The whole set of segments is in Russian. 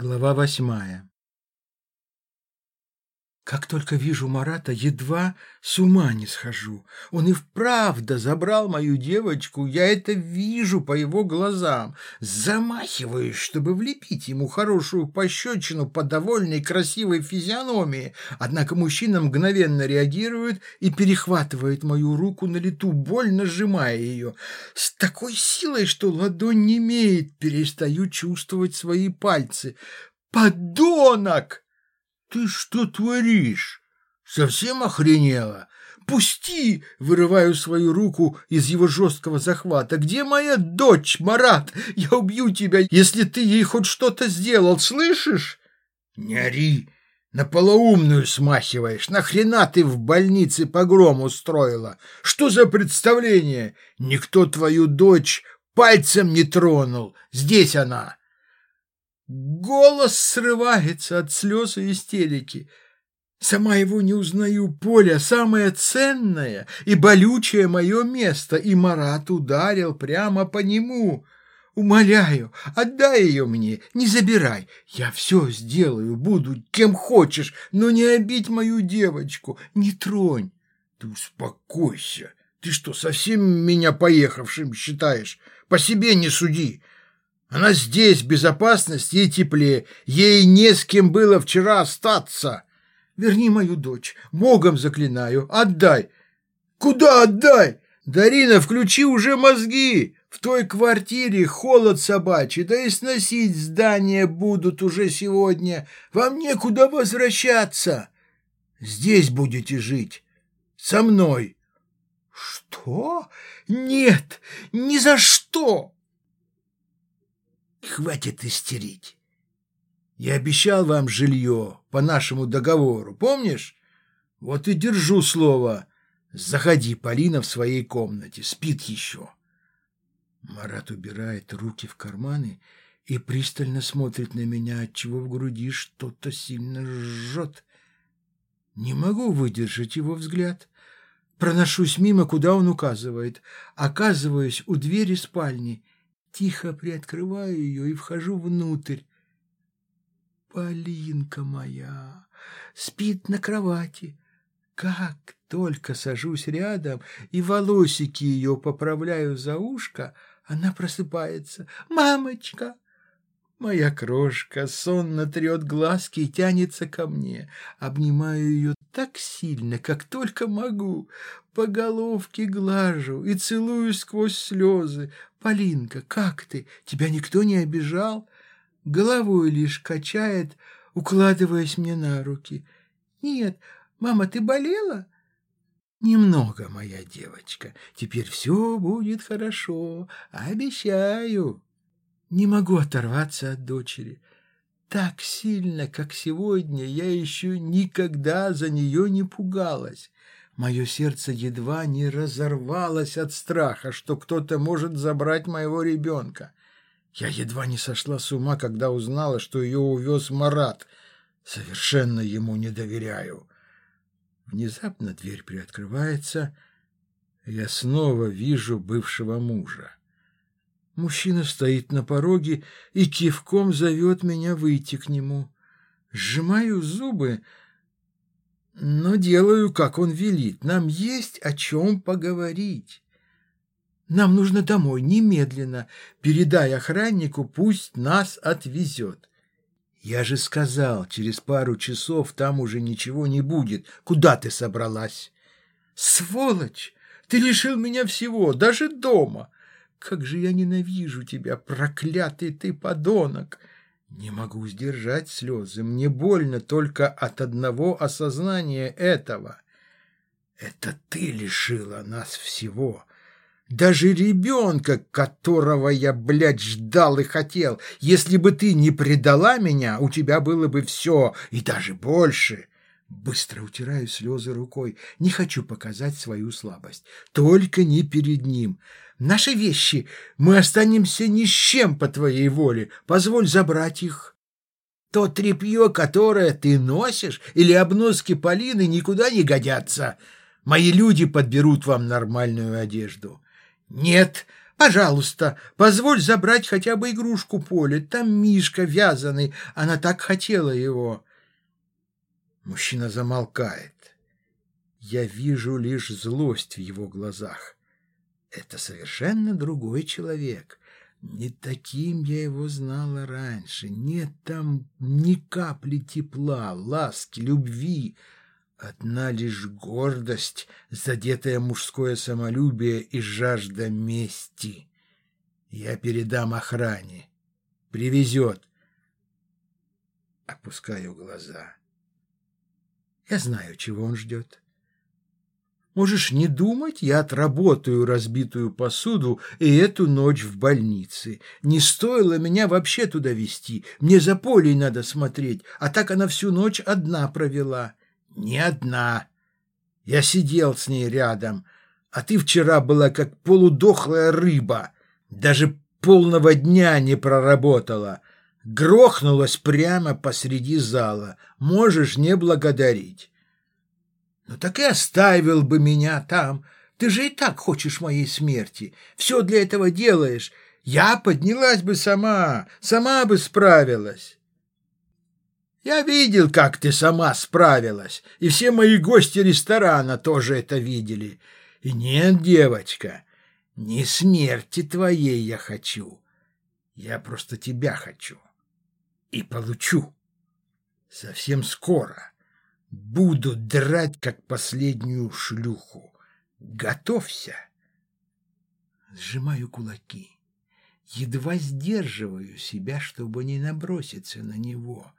Глава восьмая Как только вижу Марата, едва с ума не схожу. Он и вправду забрал мою девочку, я это вижу по его глазам. Замахиваюсь, чтобы влепить ему хорошую пощечину по довольной красивой физиономии. Однако мужчина мгновенно реагирует и перехватывает мою руку на лету, больно сжимая ее. С такой силой, что ладонь не имеет, перестаю чувствовать свои пальцы. «Подонок!» «Ты что творишь? Совсем охренела?» «Пусти!» — вырываю свою руку из его жесткого захвата. «Где моя дочь, Марат? Я убью тебя, если ты ей хоть что-то сделал, слышишь?» «Не ори! На полоумную смахиваешь! Нахрена ты в больнице погром устроила? Что за представление? Никто твою дочь пальцем не тронул! Здесь она!» Голос срывается от слез и истерики. Сама его не узнаю, Поля, самое ценное и болючее мое место, и Марат ударил прямо по нему. Умоляю, отдай ее мне, не забирай. Я все сделаю, буду кем хочешь, но не обидь мою девочку, не тронь. Ты успокойся. Ты что, совсем меня поехавшим считаешь? По себе не суди. Она здесь, в безопасности и тепле. Ей не с кем было вчера остаться. Верни мою дочь. Богом заклинаю. Отдай. Куда отдай? Дарина, включи уже мозги. В той квартире холод собачий, да и сносить здание будут уже сегодня. Вам некуда возвращаться. Здесь будете жить. Со мной. Что? Нет, ни за что. Хватит истерить. Я обещал вам жилье по нашему договору, помнишь? Вот и держу слово. Заходи, Полина, в своей комнате, спит еще. Марат убирает руки в карманы и пристально смотрит на меня, отчего в груди что-то сильно жжет. Не могу выдержать его взгляд. Проношусь мимо, куда он указывает. Оказываюсь у двери спальни — Тихо приоткрываю ее и вхожу внутрь. Полинка моя спит на кровати. Как только сажусь рядом и волосики ее поправляю за ушко, она просыпается. «Мамочка!» Моя крошка сонно трет глазки и тянется ко мне. Обнимаю ее так сильно, как только могу. По головке глажу и целую сквозь слезы. «Полинка, как ты? Тебя никто не обижал?» Головой лишь качает, укладываясь мне на руки. «Нет, мама, ты болела?» «Немного, моя девочка. Теперь все будет хорошо. Обещаю». Не могу оторваться от дочери. Так сильно, как сегодня, я еще никогда за нее не пугалась. Мое сердце едва не разорвалось от страха, что кто-то может забрать моего ребенка. Я едва не сошла с ума, когда узнала, что ее увез Марат. Совершенно ему не доверяю. Внезапно дверь приоткрывается, я снова вижу бывшего мужа. Мужчина стоит на пороге и кивком зовет меня выйти к нему. Сжимаю зубы, но делаю, как он велит. Нам есть о чем поговорить. Нам нужно домой немедленно. Передай охраннику, пусть нас отвезет. Я же сказал, через пару часов там уже ничего не будет. Куда ты собралась? Сволочь! Ты лишил меня всего, даже дома. Как же я ненавижу тебя, проклятый ты подонок! Не могу сдержать слезы, мне больно только от одного осознания этого. Это ты лишила нас всего, даже ребенка, которого я, блядь, ждал и хотел. Если бы ты не предала меня, у тебя было бы все, и даже больше. Быстро утираю слезы рукой. Не хочу показать свою слабость. Только не перед ним. Наши вещи. Мы останемся ни с чем по твоей воле. Позволь забрать их. То тряпье, которое ты носишь, или обноски Полины никуда не годятся. Мои люди подберут вам нормальную одежду. Нет, Пожалуйста, позволь забрать хотя бы игрушку Поле. Там Мишка вязаный, она так хотела его. Мужчина замолкает. Я вижу лишь злость в его глазах. Это совершенно другой человек. Не таким я его знала раньше. Нет там ни капли тепла, ласки, любви. Одна лишь гордость, задетое мужское самолюбие и жажда мести. Я передам охране. Привезет. Опускаю глаза. Я знаю, чего он ждет. Можешь не думать, я отработаю разбитую посуду и эту ночь в больнице. Не стоило меня вообще туда везти. Мне за полей надо смотреть, а так она всю ночь одна провела. Не одна. Я сидел с ней рядом, а ты вчера была как полудохлая рыба. Даже полного дня не проработала. Грохнулась прямо посреди зала. Можешь не благодарить. Ну так и оставил бы меня там. Ты же и так хочешь моей смерти. Все для этого делаешь. Я поднялась бы сама, сама бы справилась. Я видел, как ты сама справилась, и все мои гости ресторана тоже это видели. И нет, девочка, не смерти твоей я хочу. Я просто тебя хочу. И получу. Совсем скоро. Буду драть, как последнюю шлюху. Готовься. Сжимаю кулаки. Едва сдерживаю себя, чтобы не наброситься на него.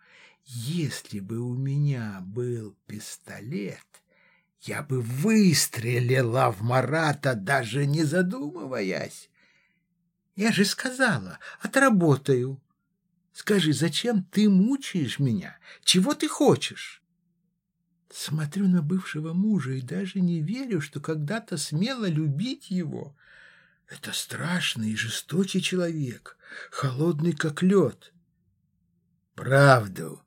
Если бы у меня был пистолет, я бы выстрелила в Марата, даже не задумываясь. Я же сказала, отработаю. Скажи, зачем ты мучаешь меня? Чего ты хочешь? Смотрю на бывшего мужа и даже не верю, что когда-то смело любить его. Это страшный и жестокий человек, холодный как лед. Правду.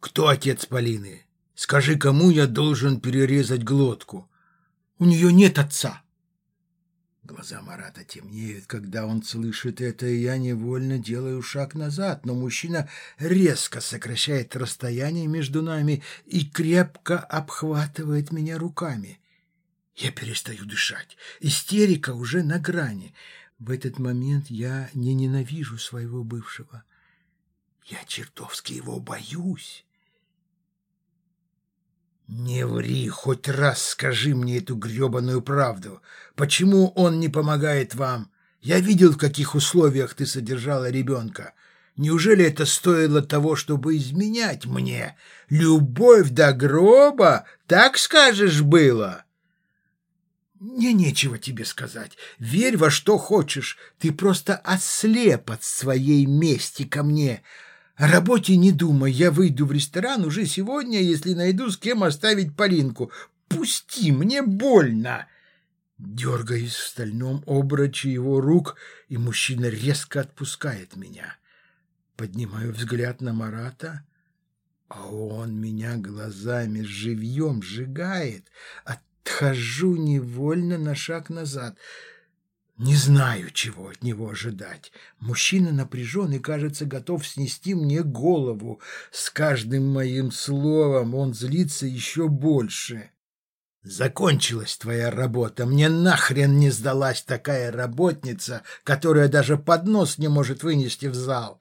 Кто отец Полины? Скажи, кому я должен перерезать глотку? У нее нет отца. Глаза Марата темнеют, когда он слышит это, и я невольно делаю шаг назад, но мужчина резко сокращает расстояние между нами и крепко обхватывает меня руками. Я перестаю дышать. Истерика уже на грани. В этот момент я не ненавижу своего бывшего. Я чертовски его боюсь. «Не ври, хоть раз скажи мне эту гребаную правду. Почему он не помогает вам? Я видел, в каких условиях ты содержала ребенка. Неужели это стоило того, чтобы изменять мне? Любовь до гроба, так скажешь, было?» «Мне нечего тебе сказать. Верь во что хочешь. Ты просто ослеп от своей мести ко мне». О работе не думай, я выйду в ресторан уже сегодня, если найду с кем оставить Полинку. Пусти, мне больно!» Дергаюсь в стальном обраче его рук, и мужчина резко отпускает меня. Поднимаю взгляд на Марата, а он меня глазами живьем сжигает. Отхожу невольно на шаг назад — не знаю, чего от него ожидать. Мужчина напряжен и, кажется, готов снести мне голову. С каждым моим словом он злится еще больше. Закончилась твоя работа. Мне нахрен не сдалась такая работница, которая даже поднос не может вынести в зал.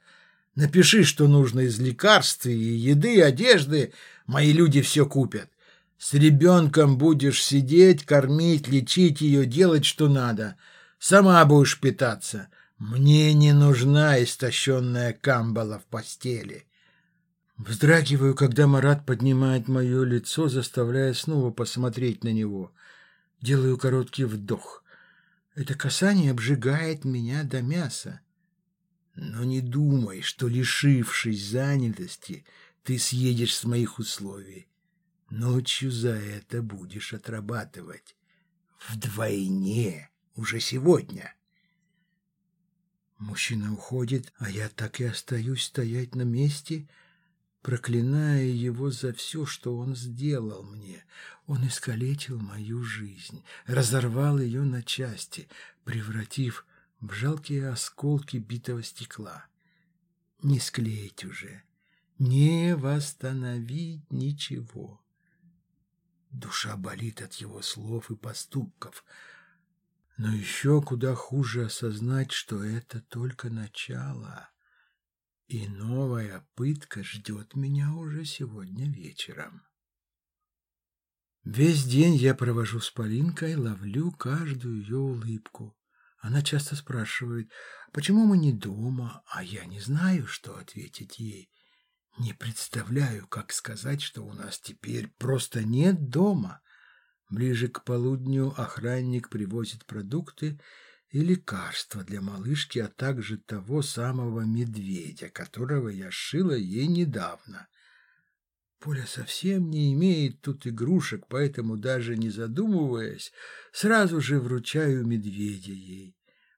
Напиши, что нужно из лекарств и еды, и одежды. Мои люди все купят. С ребенком будешь сидеть, кормить, лечить ее, делать, что надо. Сама будешь питаться. Мне не нужна истощенная камбала в постели. Вздрагиваю, когда Марат поднимает мое лицо, заставляя снова посмотреть на него. Делаю короткий вдох. Это касание обжигает меня до мяса. Но не думай, что, лишившись занятости, ты съедешь с моих условий. Ночью за это будешь отрабатывать. Вдвойне уже сегодня. Мужчина уходит, а я так и остаюсь стоять на месте, проклиная его за все, что он сделал мне. Он искалечил мою жизнь, разорвал ее на части, превратив в жалкие осколки битого стекла. Не склеить уже, не восстановить ничего. Душа болит от его слов и поступков, но еще куда хуже осознать, что это только начало, и новая пытка ждет меня уже сегодня вечером. Весь день я провожу с Полинкой, ловлю каждую ее улыбку. Она часто спрашивает, почему мы не дома, а я не знаю, что ответить ей. Не представляю, как сказать, что у нас теперь просто нет дома. Ближе к полудню охранник привозит продукты и лекарства для малышки, а также того самого медведя, которого я шила ей недавно. Поля совсем не имеет тут игрушек, поэтому, даже не задумываясь, сразу же вручаю медведя ей.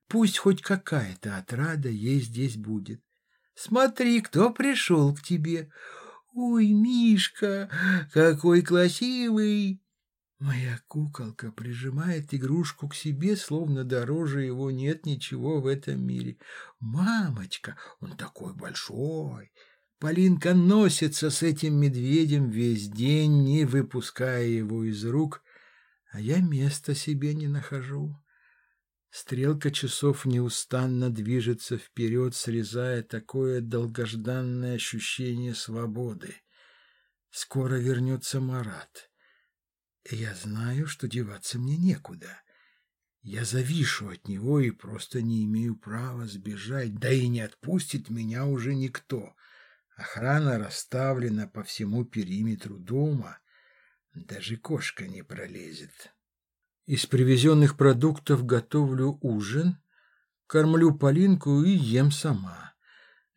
Пусть хоть какая-то отрада ей здесь будет. Смотри, кто пришел к тебе. Ой, Мишка, какой красивый! Моя куколка прижимает игрушку к себе, словно дороже его нет ничего в этом мире. Мамочка, он такой большой, Полинка носится с этим медведем весь день, не выпуская его из рук, а я места себе не нахожу. Стрелка часов неустанно движется вперед, срезая такое долгожданное ощущение свободы. Скоро вернется Марат. Я знаю, что деваться мне некуда. Я завишу от него и просто не имею права сбежать, да и не отпустит меня уже никто. Охрана расставлена по всему периметру дома. Даже кошка не пролезет. Из привезенных продуктов готовлю ужин, кормлю Полинку и ем сама.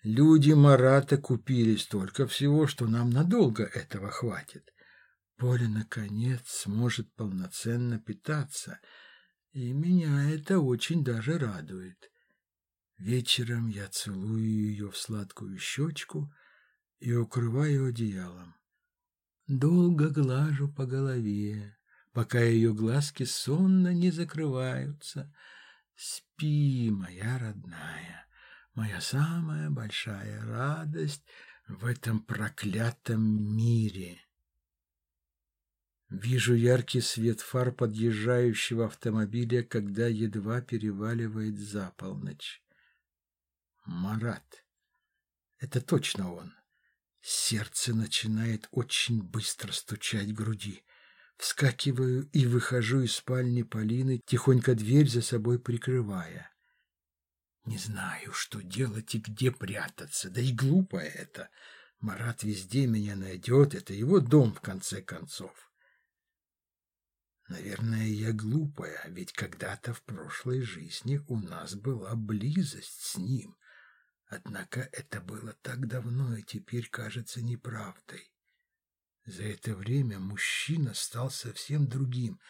Люди Марата купили столько всего, что нам надолго этого хватит. Поля, наконец, сможет полноценно питаться, и меня это очень даже радует. Вечером я целую ее в сладкую щечку — и укрываю одеялом. Долго глажу по голове, пока ее глазки сонно не закрываются. Спи, моя родная, моя самая большая радость в этом проклятом мире. Вижу яркий свет фар подъезжающего автомобиля, когда едва переваливает за полночь. Марат. Это точно он. Сердце начинает очень быстро стучать в груди. Вскакиваю и выхожу из спальни Полины, тихонько дверь за собой прикрывая. Не знаю, что делать и где прятаться, да и глупо это. Марат везде меня найдет, это его дом, в конце концов. Наверное, я глупая, ведь когда-то в прошлой жизни у нас была близость с ним. Однако это было так давно и теперь кажется неправдой. За это время мужчина стал совсем другим.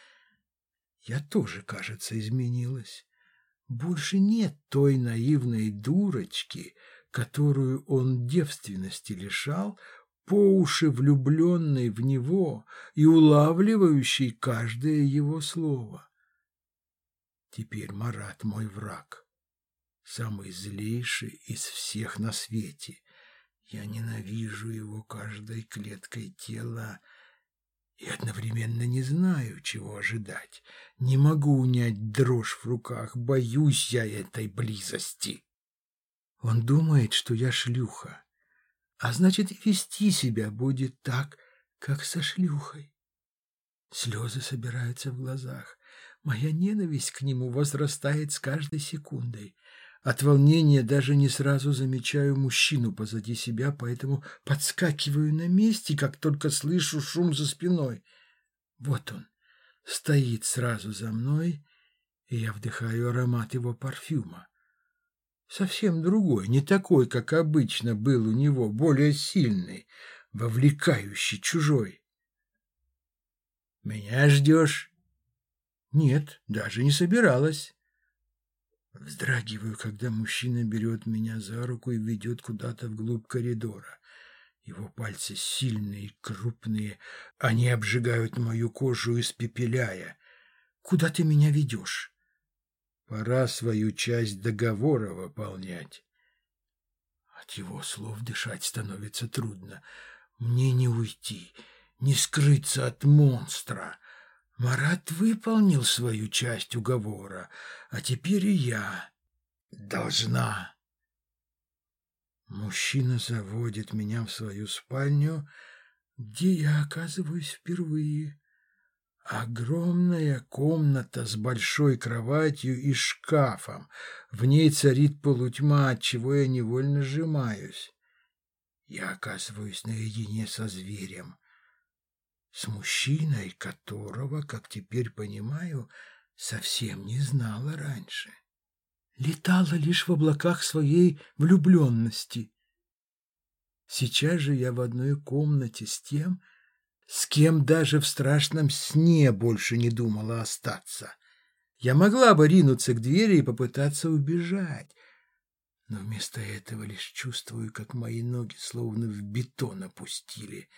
Я тоже, кажется, изменилась. Больше нет той наивной дурочки, которую он девственности лишал, по уши влюбленной в него и улавливающей каждое его слово. Теперь Марат мой враг самый злейший из всех на свете. Я ненавижу его каждой клеткой тела и одновременно не знаю, чего ожидать. Не могу унять дрожь в руках, боюсь я этой близости. Он думает, что я шлюха, а значит, вести себя будет так, как со шлюхой. Слезы собираются в глазах. Моя ненависть к нему возрастает с каждой секундой. От волнения даже не сразу замечаю мужчину позади себя, поэтому подскакиваю на месте, как только слышу шум за спиной. Вот он, стоит сразу за мной, и я вдыхаю аромат его парфюма. Совсем другой, не такой, как обычно был у него, более сильный, вовлекающий, чужой. «Меня ждешь?» «Нет, даже не собиралась». Вздрагиваю, когда мужчина берет меня за руку и ведет куда-то вглубь коридора. Его пальцы сильные крупные, они обжигают мою кожу, испепеляя. «Куда ты меня ведешь?» Пора свою часть договора выполнять. От его слов дышать становится трудно. Мне не уйти, не скрыться от монстра. Марат выполнил свою часть уговора, а теперь и я должна. Мужчина заводит меня в свою спальню, где я оказываюсь впервые. Огромная комната с большой кроватью и шкафом. В ней царит полутьма, от чего я невольно сжимаюсь. Я оказываюсь наедине со зверем, с мужчиной, которого, как теперь понимаю, совсем не знала раньше. Летала лишь в облаках своей влюбленности. Сейчас же я в одной комнате с тем, с кем даже в страшном сне больше не думала остаться. Я могла бы ринуться к двери и попытаться убежать, но вместо этого лишь чувствую, как мои ноги словно в бетон опустили.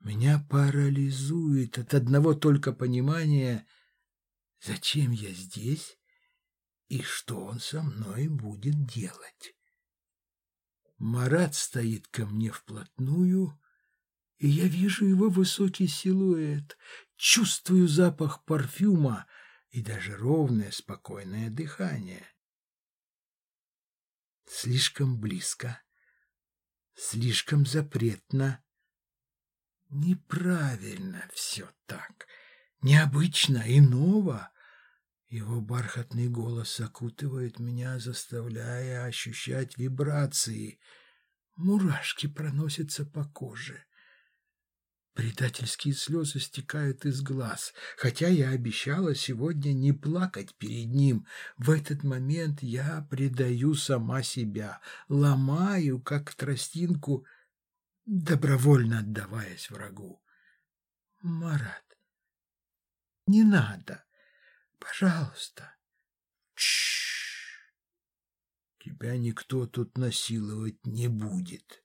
Меня парализует от одного только понимания, зачем я здесь и что он со мной будет делать. Марат стоит ко мне вплотную, и я вижу его высокий силуэт, чувствую запах парфюма и даже ровное спокойное дыхание. Слишком близко, слишком запретно. Неправильно все так, необычно и ново. Его бархатный голос окутывает меня, заставляя ощущать вибрации. Мурашки проносятся по коже. Предательские слезы стекают из глаз, хотя я обещала сегодня не плакать перед ним. В этот момент я предаю сама себя, ломаю, как тростинку, добровольно отдаваясь врагу. Марат, не надо, пожалуйста. Чш. Тебя никто тут насиловать не будет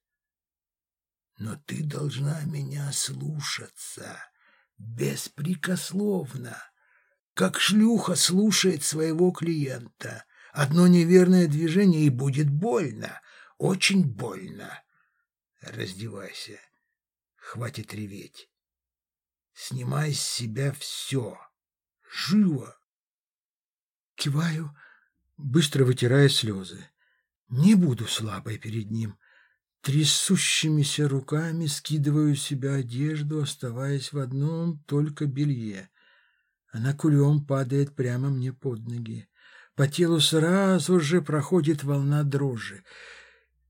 но ты должна меня слушаться беспрекословно, как шлюха слушает своего клиента. Одно неверное движение и будет больно, очень больно. Раздевайся, хватит реветь. Снимай с себя все, живо. Киваю, быстро вытирая слезы. Не буду слабой перед ним. Трясущимися руками скидываю себя одежду, оставаясь в одном только белье. Она кулем падает прямо мне под ноги. По телу сразу же проходит волна дрожи.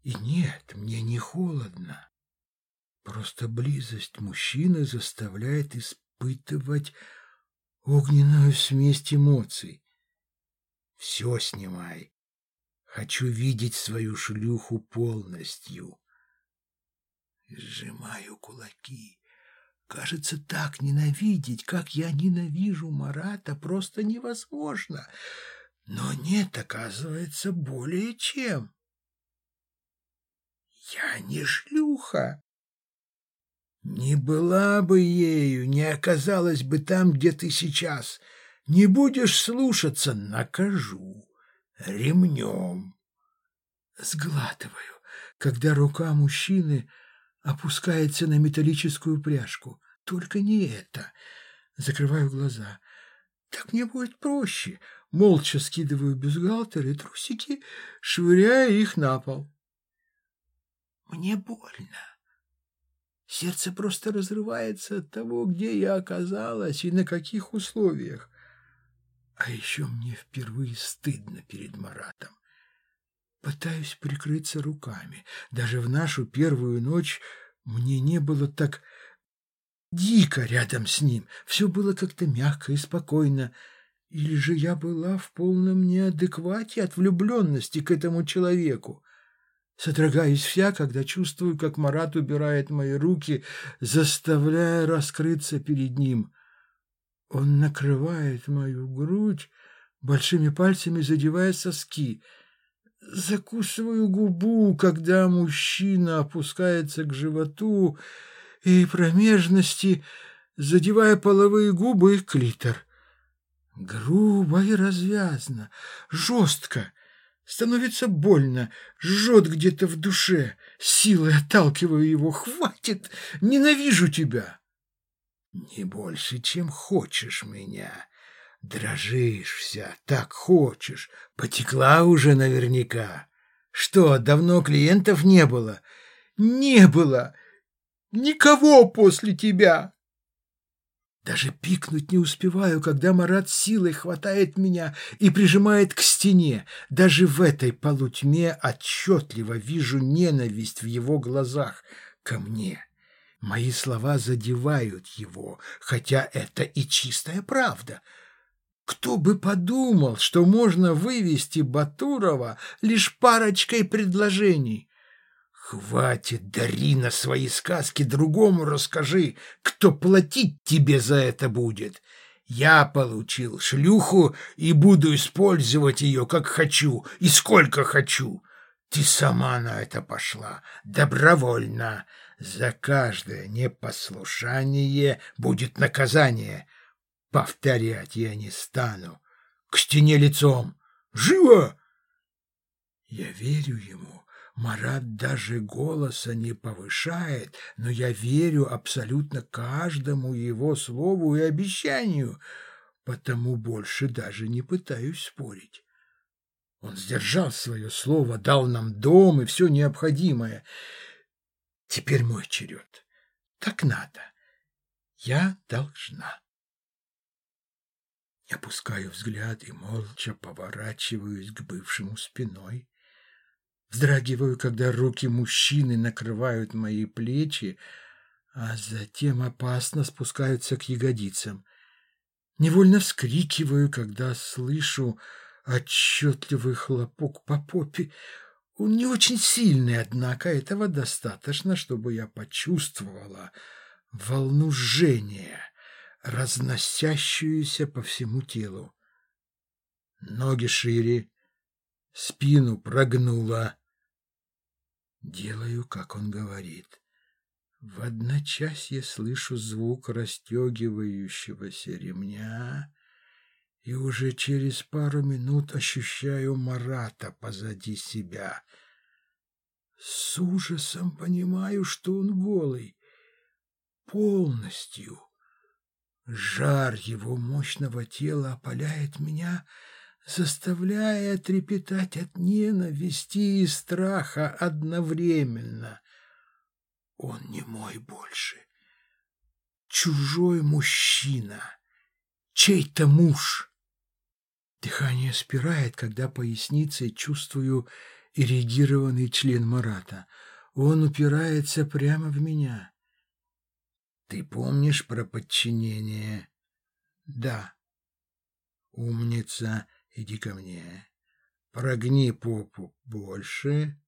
И нет, мне не холодно. Просто близость мужчины заставляет испытывать огненную смесь эмоций. Все снимай. Хочу видеть свою шлюху полностью. Сжимаю кулаки. Кажется, так ненавидеть, как я ненавижу Марата, просто невозможно. Но нет, оказывается, более чем. Я не шлюха. Не была бы ею, не оказалась бы там, где ты сейчас. Не будешь слушаться — накажу ремнем. Сглатываю, когда рука мужчины опускается на металлическую пряжку. Только не это. Закрываю глаза. Так мне будет проще. Молча скидываю бюстгальтер и трусики, швыряя их на пол. Мне больно. Сердце просто разрывается от того, где я оказалась и на каких условиях. А еще мне впервые стыдно перед Маратом. Пытаюсь прикрыться руками. Даже в нашу первую ночь мне не было так дико рядом с ним. Все было как-то мягко и спокойно. Или же я была в полном неадеквате от влюбленности к этому человеку. Содрогаюсь вся, когда чувствую, как Марат убирает мои руки, заставляя раскрыться перед ним. Он накрывает мою грудь, большими пальцами задевая соски — Закусываю губу, когда мужчина опускается к животу и промежности, задевая половые губы и клитор. Грубо и развязно, жестко. Становится больно, жжет где-то в душе. Силой отталкиваю его. Хватит! Ненавижу тебя! Не больше, чем хочешь меня. Дрожишь вся, так хочешь. Потекла уже наверняка. Что, давно клиентов не было? Не было. Никого после тебя. Даже пикнуть не успеваю, когда Марат силой хватает меня и прижимает к стене. Даже в этой полутьме отчетливо вижу ненависть в его глазах ко мне. Мои слова задевают его, хотя это и чистая правда. Кто бы подумал, что можно вывести Батурова лишь парочкой предложений? Хватит, Дарина, свои сказки другому расскажи, кто платить тебе за это будет. Я получил шлюху и буду использовать ее, как хочу и сколько хочу. Ты сама на это пошла, добровольно. За каждое непослушание будет наказание. Повторять я не стану. К стене лицом. Живо! Я верю ему. Марат даже голоса не повышает, но я верю абсолютно каждому его слову и обещанию, потому больше даже не пытаюсь спорить. Он сдержал свое слово, дал нам дом и все необходимое. Теперь мой черед. Так надо. Я должна. Опускаю взгляд и молча поворачиваюсь к бывшему спиной. Вздрагиваю, когда руки мужчины накрывают мои плечи, а затем опасно спускаются к ягодицам. Невольно вскрикиваю, когда слышу отчетливый хлопок по попе. Он не очень сильный, однако этого достаточно, чтобы я почувствовала волну жжения, разносящуюся по всему телу. Ноги шире, спину прогнула. Делаю, как он говорит. В одночасье слышу звук расстегивающегося ремня и уже через пару минут ощущаю Марата позади себя. С ужасом понимаю, что он голый. Полностью. Жар его мощного тела опаляет меня, заставляя трепетать от ненависти и страха одновременно. Он не мой больше. Чужой мужчина, чей-то муж. Дыхание спирает, когда поясницей чувствую ирригированный член Марата. Он упирается прямо в меня. Ты помнишь про подчинение? Да. Умница. Иди ко мне. Прогни попу больше.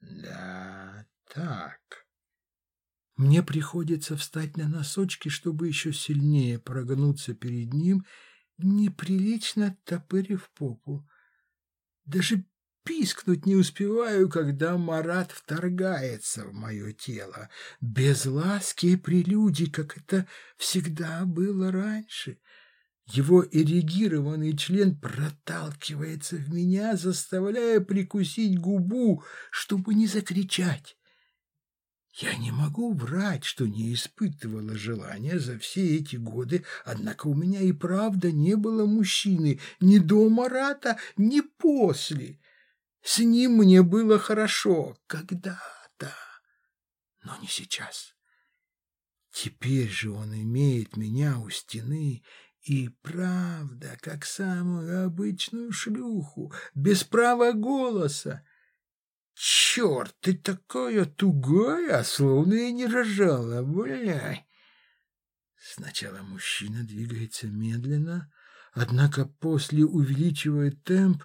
Да, так. Мне приходится встать на носочки, чтобы еще сильнее прогнуться перед ним, неприлично топырив попу. Даже пискнуть не успеваю, когда Марат вторгается в мое тело, без ласки и прелюдий, как это всегда было раньше — его эрегированный член проталкивается в меня, заставляя прикусить губу, чтобы не закричать. Я не могу врать, что не испытывала желания за все эти годы, однако у меня и правда не было мужчины ни до Марата, ни после. С ним мне было хорошо когда-то, но не сейчас. Теперь же он имеет меня у стены и правда, как самую обычную шлюху, без права голоса. Черт, ты такая тугая, словно и не рожала, блядь. Сначала мужчина двигается медленно, однако после увеличивает темп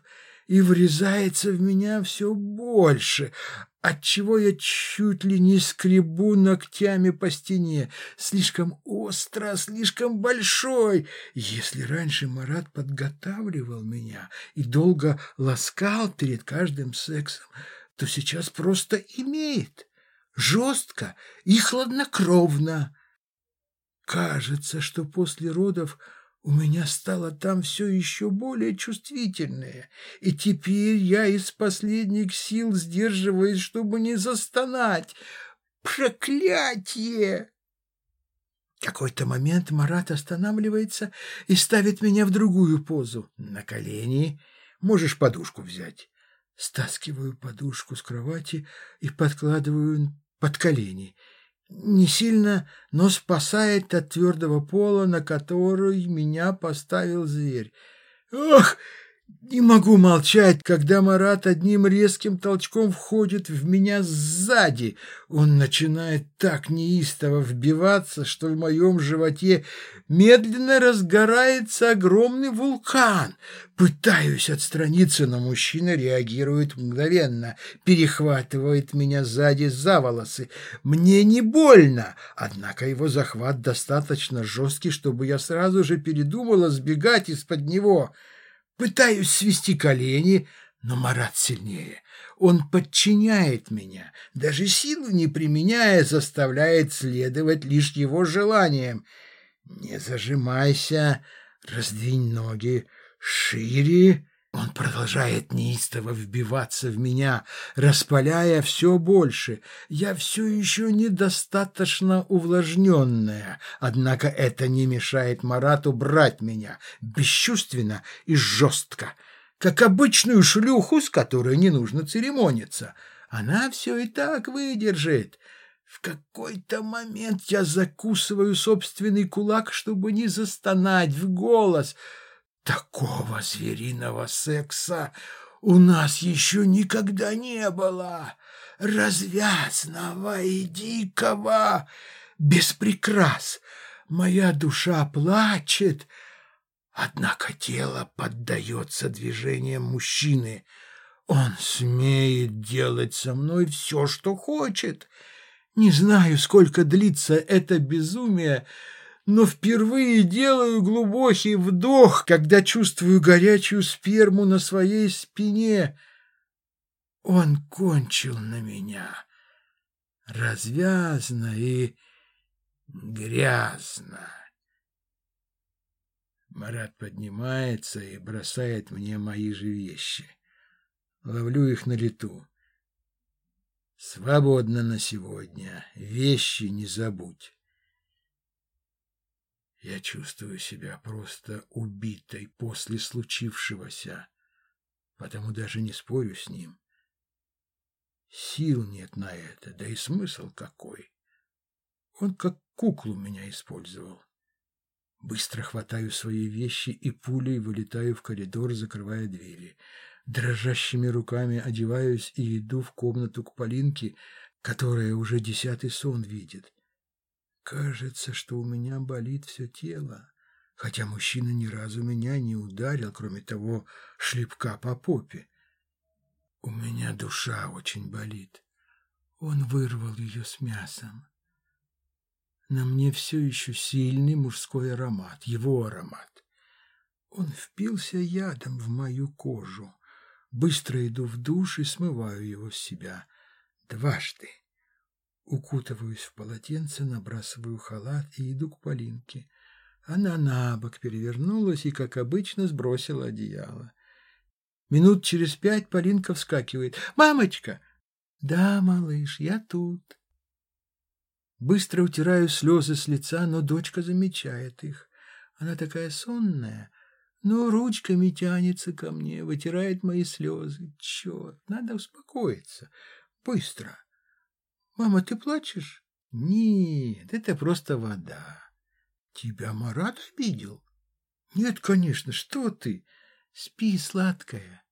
и врезается в меня все больше, отчего я чуть ли не скребу ногтями по стене. Слишком остро, слишком большой. Если раньше Марат подготавливал меня и долго ласкал перед каждым сексом, то сейчас просто имеет. Жестко и хладнокровно. Кажется, что после родов У меня стало там все еще более чувствительное, и теперь я из последних сил сдерживаюсь, чтобы не застонать. Проклятие! какой-то момент Марат останавливается и ставит меня в другую позу. На колени. Можешь подушку взять. Стаскиваю подушку с кровати и подкладываю под колени. Не сильно, но спасает от твердого пола, на который меня поставил зверь. Ох! Не могу молчать, когда Марат одним резким толчком входит в меня сзади. Он начинает так неистово вбиваться, что в моем животе медленно разгорается огромный вулкан. Пытаюсь отстраниться, но мужчина реагирует мгновенно, перехватывает меня сзади за волосы. Мне не больно, однако его захват достаточно жесткий, чтобы я сразу же передумала сбегать из-под него. Пытаюсь свести колени, но Марат сильнее. Он подчиняет меня, даже силу не применяя, заставляет следовать лишь его желаниям. Не зажимайся, раздвинь ноги шире. Он продолжает неистово вбиваться в меня, распаляя все больше. Я все еще недостаточно увлажненная, однако это не мешает Марату брать меня бесчувственно и жестко, как обычную шлюху, с которой не нужно церемониться. Она все и так выдержит. В какой-то момент я закусываю собственный кулак, чтобы не застонать в голос — Такого звериного секса у нас еще никогда не было. Развязного и дикого, без прикрас. Моя душа плачет, однако тело поддается движениям мужчины. Он смеет делать со мной все, что хочет. Не знаю, сколько длится это безумие, но впервые делаю глубокий вдох, когда чувствую горячую сперму на своей спине. Он кончил на меня. Развязно и грязно. Марат поднимается и бросает мне мои же вещи. Ловлю их на лету. Свободно на сегодня. Вещи не забудь. Я чувствую себя просто убитой после случившегося, потому даже не спорю с ним. Сил нет на это, да и смысл какой. Он как куклу меня использовал. Быстро хватаю свои вещи и пулей вылетаю в коридор, закрывая двери. Дрожащими руками одеваюсь и иду в комнату к Полинке, которая уже десятый сон видит. Кажется, что у меня болит все тело, хотя мужчина ни разу меня не ударил, кроме того шлепка по попе. У меня душа очень болит. Он вырвал ее с мясом. На мне все еще сильный мужской аромат, его аромат. Он впился ядом в мою кожу. Быстро иду в душ и смываю его с себя. Дважды. Укутываюсь в полотенце, набрасываю халат и иду к Полинке. Она на бок перевернулась и, как обычно, сбросила одеяло. Минут через пять Полинка вскакивает. «Мамочка!» «Да, малыш, я тут». Быстро утираю слезы с лица, но дочка замечает их. Она такая сонная, но ручками тянется ко мне, вытирает мои слезы. Черт, надо успокоиться. Быстро. «Мама, ты плачешь?» «Нет, это просто вода». «Тебя Марат обидел?» «Нет, конечно, что ты? Спи, сладкая».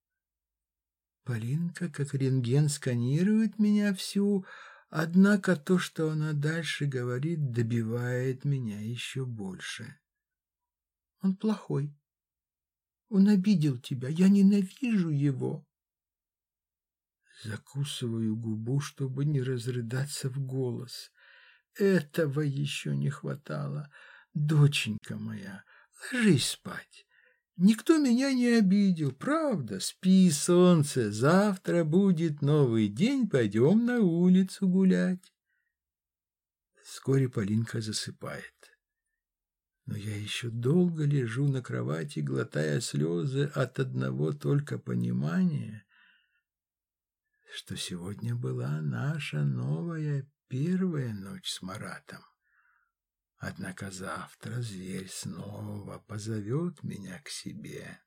Полинка, как рентген, сканирует меня всю, однако то, что она дальше говорит, добивает меня еще больше. Он плохой. Он обидел тебя. Я ненавижу его. Закусываю губу, чтобы не разрыдаться в голос. Этого еще не хватало. Доченька моя, ложись спать. Никто меня не обидел, правда? Спи, солнце, завтра будет новый день, пойдем на улицу гулять. Вскоре Полинка засыпает. но я еще долго лежу на кровати, глотая слезы от одного только понимания, что сегодня была наша новая первая ночь с Маратом. Однако завтра зверь снова позовет меня к себе.